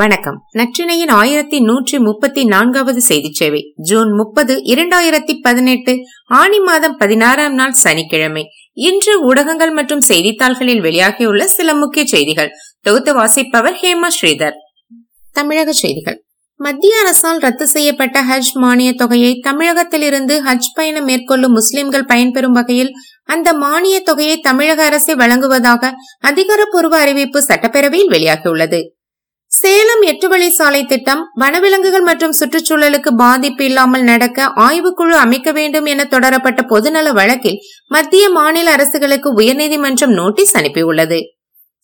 வணக்கம். நற்றினையின் ஆயிரத்தி நூற்றி முப்பத்தி நான்காவது செய்தி சேவை ஜூன் முப்பது இரண்டாயிரத்தி பதினெட்டு ஆணி மாதம் பதினாறாம் நாள் சனிக்கிழமை. இன்று ஊடகங்கள் மற்றும் செய்தித்தாள்களில் வெளியாகியுள்ள சில முக்கிய செய்திகள். தொகுத்து வாசிப்பவர் ஹேமா ஸ்ரீதர். தமிழக செய்திகள். மத்திய அரசால் ரத்து செய்யப்பட்ட ஹஜ் மானிய தொகையை தமிழகத்திலிருந்து ஹஜ் பயணம் மேற்கொள்ளும் முஸ்லிம்கள் பயன்பெறும் வகையில் அந்த மானிய தொகையை தமிழக அரசே வழங்குவதாக அதிகாரப்பூர்வ அறிவிப்பு சட்டப்பேரவையில் வெளியாகியுள்ளது. சேலம் எட்டு வழி சாலை திட்டம் வனவிலங்குகள் மற்றும் சுற்றுச்சூழலுக்கு பாதிப்பு இல்லாமல் நடக்க ஆய்வுக்குழு அமைக்க வேண்டும் என தொடரப்பட்ட பொதுநல வழக்கில் மத்திய மாநில அரசுகளுக்கு உயர்நீதிமன்றம் நோட்டீஸ் அனுப்பியுள்ளது.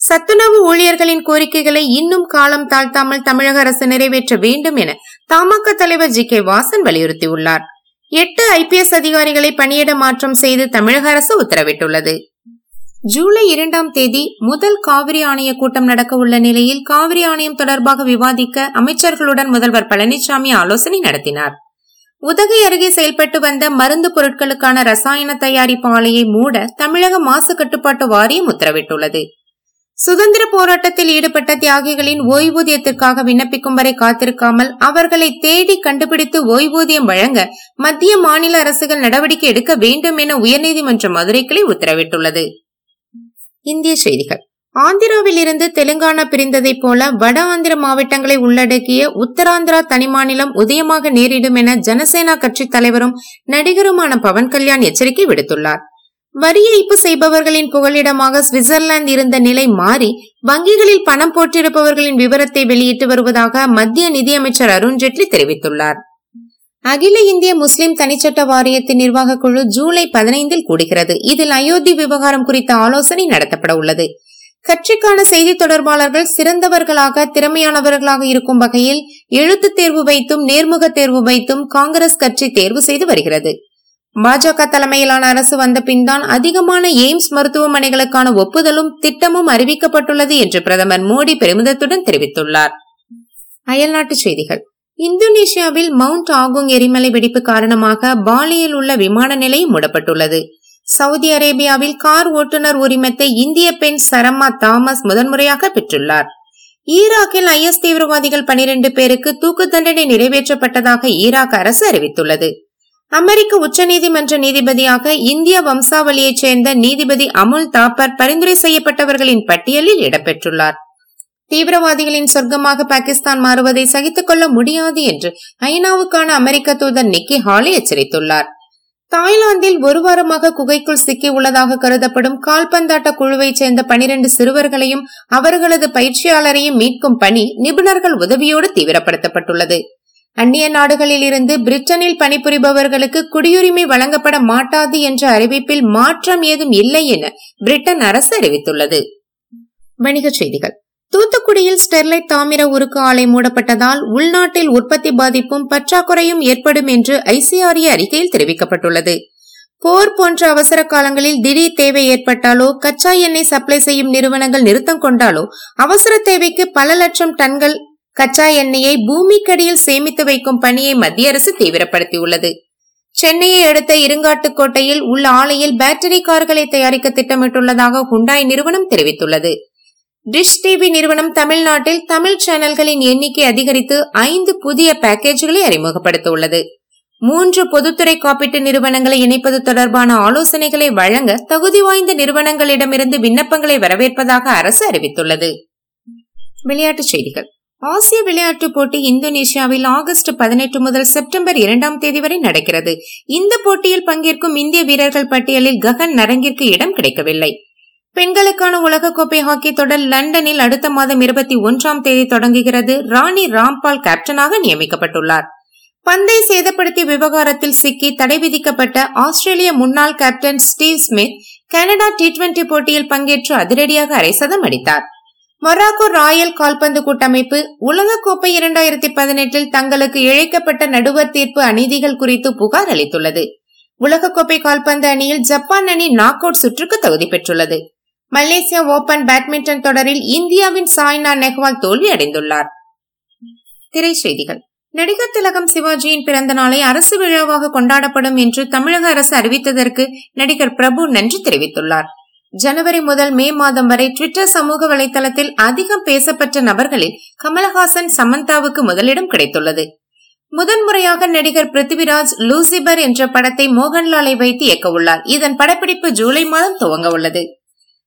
சத்துணவு ஊழியர்களின் கோரிக்கைகளை இன்னும் காலம் தாழ்த்தாமல் தமிழக அரசு நிறைவேற்ற வேண்டும் என தமாக தலைவர் ஜி. கே. வாசன் வலியுறுத்தியுள்ளார். எட்டு ஐபிஎஸ் அதிகாரிகளை பணியிட மாற்றம் செய்து தமிழக அரசு உத்தரவிட்டுள்ளது. ஜூலை இரண்டாம் தேதி முதல் காவிரி ஆணைய கூட்டம் நடக்க உள்ள நிலையில் காவிரி ஆணையம் தொடர்பாக விவாதிக்க அமைச்சர்களுடன் முதல்வர் பழனிசாமி ஆலோசனை நடத்தினார். உதகை அருகே செயல்பட்டு வந்த மருந்து பொருட்களுக்கான ரசாயன தயாரிப்பு ஆலையை மூட தமிழக மாசு கட்டுப்பாட்டு வாரியம் உத்தரவிட்டுள்ளது. சுதந்திர போராட்டத்தில் ஈடுபட்ட தியாகிகளின் ஓய்வூதியத்திற்காக விண்ணப்பிக்கும் வரை காத்திருக்காமல் அவர்களை தேடி கண்டுபிடித்து ஓய்வூதியம் வழங்க மத்திய மாநில அரசுகள் நடவடிக்கை எடுக்க வேண்டும் என உயர்நீதிமன்ற மதுரை கிளை உத்தரவிட்டுள்ளது. இந்திய செய்திகள். ஆந்திராவில் இருந்து தெலுங்கானா பிரிந்ததை போல வட ஆந்திர மாவட்டங்களை உள்ளடக்கிய உத்தராந்திரா தனிமாநிலம் உதயமாக நேரிடும் என ஜனசேனா கட்சி தலைவரும் நடிகருமான பவன் கல்யாண் எச்சரிக்கை விடுத்துள்ளார். வரி ஏய்ப்பு செய்பவர்களின் புகலிடமாக சுவிட்சர்லாந்து இருந்த நிலை மாறி வங்கிகளில் பணம் போட்டிருப்பவர்களின் விவரத்தை வெளியிட்டு வருவதாக மத்திய நிதியமைச்சர் அருண்ஜேட்லி தெரிவித்துள்ளார். அகில இந்திய முஸ்லிம் தனிச்சட்ட வாரியத்தின் நிர்வாக குழு ஜூலை பதினைந்தில் கூடுகிறது. இதில் அயோத்தி விவகாரம் குறித்த ஆலோசனை நடத்தப்பட உள்ளது. கட்சிக்கான செய்தி தொடர்பாளர்கள் சிறந்தவர்களாக திறமையானவர்களாக இருக்கும் வகையில் எழுத்து தேர்வு வைத்தும் நேர்முக தேர்வு வைத்தும் காங்கிரஸ் கட்சி தேர்வு செய்து வருகிறது. பாஜக தலைமையிலான அரசு வந்த பின்தான் அதிகமான எய்ம்ஸ் மருத்துவமனைகளுக்கான ஒப்புதலும் திட்டமும் அறிவிக்கப்பட்டுள்ளது என்று பிரதமர் மோடி பெருமிதத்துடன் தெரிவித்துள்ளார். அயல்நாட்டு செய்திகள். இந்தோனேஷியாவில் மவுண்ட் ஆகுங் எரிமலை வெடிப்பு காரணமாக பாலியில் உள்ள விமான நிலையம் மூடப்பட்டுள்ளது. சவுதி அரேபியாவில் கார் ஓட்டுநர் உரிமத்தை இந்திய பெண் சரம்மா தாமஸ் முதன்முறையாக பெற்றுள்ளார். ஈராக்கில் ஐஎஸ் தீவிரவாதிகள் பனிரெண்டு பேருக்கு தூக்கு தண்டனை நிறைவேற்றப்பட்டதாக ஈராக் அரசு அறிவித்துள்ளது. அமெரிக்க உச்சநீதிமன்ற நீதிபதியாக இந்திய வம்சாவளியைச் சேர்ந்த நீதிபதி அமுல் தாப்பர் பரிந்துரை செய்யப்பட்டவர்களின் பட்டியலில் இடம்பெற்றுள்ளார். தீவிரவாதிகளின் சொர்க்கமாக பாகிஸ்தான் மாறுவதை சகித்துக் கொள்ள முடியாது என்று ஐநாவுக்கான அமெரிக்க தூதர் நிக்கி ஹாலி எச்சரித்துள்ளார். தாய்லாந்தில் ஒரு வாரமாக குகைக்குள் சிக்கி உள்ளதாக கருதப்படும் கால்பந்தாட்ட குழுவைச் சேர்ந்த பனிரெண்டு சிறுவர்களையும் அவர்களது பயிற்சியாளரையும் மீட்கும் பணி நிபுணர்கள் உதவியோடு தீவிரப்படுத்தப்பட்டுள்ளது. அந்நிய நாடுகளில் இருந்து பிரிட்டனில் பணிபுரிபவர்களுக்கு குடியுரிமை வழங்கப்பட மாட்டாது என்ற அறிவிப்பில் மாற்றம் ஏதும் இல்லை என பிரிட்டன் அரசு அறிவித்துள்ளது. வணிகச் செய்திகள். தூத்துக்குடியில் ஸ்டெர்லைட் தாமிர உருக்கு ஆலை மூடப்பட்டதால் உள்நாட்டில் உற்பத்தி பாதிப்பும் பற்றாக்குறையும் ஏற்படும் என்று ஐசிஆர்ஏ அறிக்கையில் தெரிவிக்கப்பட்டுள்ளது. போர் போன்ற அவசர காலங்களில் திடீர் தேவை ஏற்பட்டாலோ கச்சா எண்ணெய் சப்ளை செய்யும் நிறுவனங்கள் நிறுத்தம் கொண்டாலோ அவசர தேவைக்கு பல லட்சம் டன்கள் கச்சா எண்ணெயை பூமிக்கடியில் சேமித்து வைக்கும் பணியை மத்திய அரசு தீவிரப்படுத்தியுள்ளது. சென்னையை அடுத்த இருங்காட்டுக்கோட்டையில் உள்ள ஆலையில் பேட்டரி கார்களை தயாரிக்க திட்டமிட்டுள்ளதாக ஹுண்டாய் நிறுவனம் தெரிவித்துள்ளது. டிஷ் டிவி நிறுவனம் தமிழ்நாட்டில் தமிழ் சேனல்களின் எண்ணிக்கை அதிகரித்து ஐந்து புதிய பேக்கேஜ்களை அறிமுகப்படுத்தியுள்ளது. மூன்று பொதுத்துறை காப்பீட்டு நிறுவனங்களை இணைப்பது தொடர்பான ஆலோசனைகளை வழங்க தகுதி வாய்ந்த நிறுவனங்களிடமிருந்து விண்ணப்பங்களை வரவேற்பதாக அரசு அறிவித்துள்ளது. விளையாட்டுச் செய்திகள். ஆசிய விளையாட்டுப் போட்டி இந்தோனேஷியாவில் ஆகஸ்ட் பதினெட்டு முதல் செப்டம்பர் இரண்டாம் தேதி வரை நடக்கிறது. இந்த போட்டியில் பங்கேற்கும் இந்திய வீரர்கள் பட்டியலில் ககன் நரங்கிற்கு இடம் கிடைக்கவில்லை. பெண்களுக்கான உலகக்கோப்பை ஹாக்கி தொடர் லண்டனில் அடுத்த மாதம் இருபத்தி ஒன்றாம் தேதி தொடங்குகிறது. ராணி ராம்பால் கேப்டனாக நியமிக்கப்பட்டுள்ளார். பந்தை சேதப்படுத்திய விவகாரத்தில் சிக்கி தடை விதிக்கப்பட்ட ஆஸ்திரேலிய முன்னாள் captain Steve Smith Canada T twenty போட்டியில் பங்கேற்று அதிரடியாக அரை சதம் அடித்தார். மொராக்கோ ராயல் கால்பந்து கூட்டமைப்பு உலகக்கோப்பை இரண்டாயிரத்தி பதினெட்டில் தங்களுக்கு இழைக்கப்பட்ட நடுவர் தீர்ப்பு அநீதிகள் குறித்து புகார் அளித்துள்ளது. உலகக்கோப்பை கால்பந்து அணியில் ஜப்பான் அணி நாக் அவுட் சுற்றுக்கு தகுதி பெற்றுள்ளது. மலேசியா ஓபன் பேட்மிண்டன் தொடரில் இந்தியாவின் சாய்னா நெஹ்வால் தோல்வி அடைந்துள்ளார் திரைச்செய்திகள். நடிகர் திலகம் சிவாஜியின் பிறந்த நாளை அரசு விழாவாக கொண்டாடப்படும் என்று தமிழக அரசு அறிவித்ததற்கு நடிகர் பிரபு நன்றி தெரிவித்துள்ளார். ஜனவரி முதல் மே மாதம் வரை ட்விட்டர் சமூக வலைதளத்தில் அதிகம் பேசப்பட்ட நபர்களில் கமலஹாசன் சமந்தாவுக்கு முதலிடம் கிடைத்துள்ளது. முதன்முறையாக நடிகர் பிருத்திவிராஜ் லூசிபர் என்ற படத்தை மோகன்லாலை வைத்து இயக்க உள்ளார் இதன் படப்பிடிப்பு ஜூலை மாதம் துவங்க உள்ளது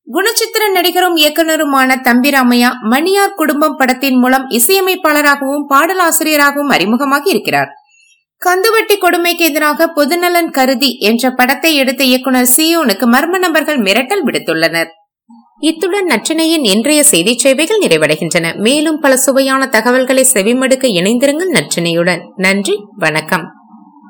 குணச்சித்திர நடிகரும் இயக்குனருமான தம்பிராமையா மணியார் குடும்பம் படத்தின் மூலம் இசையமைப்பாளராகவும் பாடலாசிரியராகவும் அறிமுகமாகி இருக்கிறார். கந்துவட்டி கொடுமைக்கு எதிராக பொதுநலன் கருதி என்ற படத்தை எடுத்த இயக்குனர் சியோனுக்கு மர்ம நபர்கள் மிரட்டல் விடுத்துள்ளனர். இத்துடன் நற்றினையின் இன்றைய செய்தி சேவைகள் நிறைவடைகின்றன. மேலும் பல சுவையான தகவல்களை செவிமடுக்க இணைந்திருங்கள் நற்றினையுடன். நன்றி வணக்கம்.